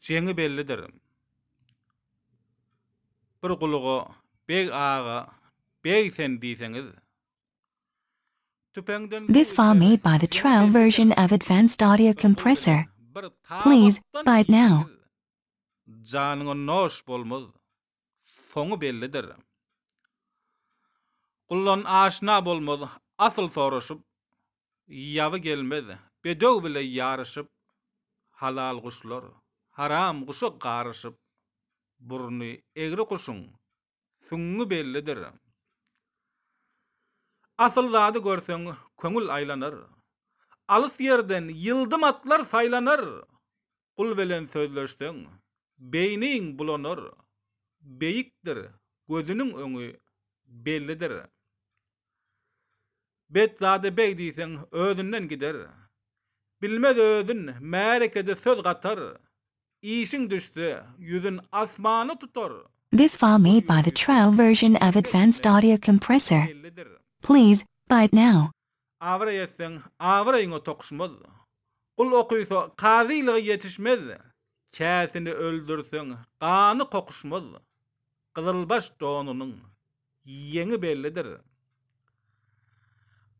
Jeňi bellidir. Bir guluga Beg aga, beg sen diýseňiz, tüpeňden bir This file made by the trial version of advanced audio compressor. Please, buy it now. janyňa noş bolmaz. soňy bellidir. Gullan aşna bolmaz asyl soraşyp, Ýaby gelmez bedew bile ýaryşyp, Halal guşlar haram guşa garyşyp, Burny egri guşuň süňňi bellidir. Asyl zady görseň köňül aýlanar, Alys ýerden ýyldym atlar saýlanar, Gul bilen sözleşseň, beýniň bulanar, Beýikdir, gözüniň öňi bellidir. Bet zada beg diýseň, özünden gider, Bilmez özün, märekede söz gatar, Işiň düşse, ýüzün asmana tutar, This file made by the trial version of Advanced Audio Compressor. Please, buy it now. Abraý etseň, abraýyňa tokuşmaz. Gul okysa, kazylyga ýetişmez. Käsini öldürseň, gany kokuşmaz. Gyzylbaş donunyň ýeňi bellidir.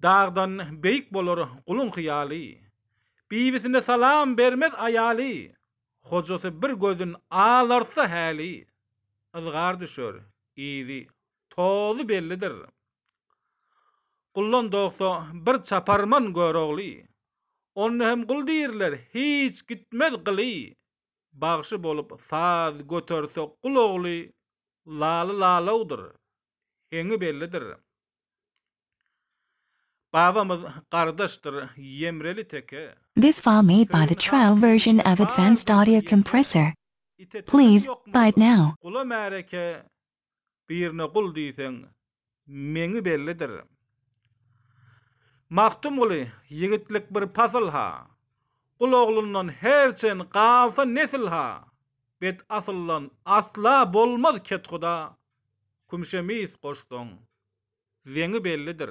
Dagdan beýik bolar guluň hyýaly. Bibisine salam bermez aýaly. Hojasy bir gözün alartsa häli. Yzgar düşer, yzy toly bellidir. Guldan dogsa bir çaparman Görogly. Onda hem gul diýrler hiç gitmez gyly. Bagşy bolup saz göterse gul ogly Laly lalawdyr, heňi bellidir. Babamyz gardaşdyr Ýemreli teke. This file made by the trial version of Advanced Audio Compressor. Please, buy it now. Gula märeke birine gul diýseň, meňi bellidir. Magtymguly, Ýigitlik bir pasyl-ha, Gul oglundan herçen galsa nesil-ha, Bet asyldan asla bolmaz kethuda, Kümşe mis goşsaň, zeňi bellidir.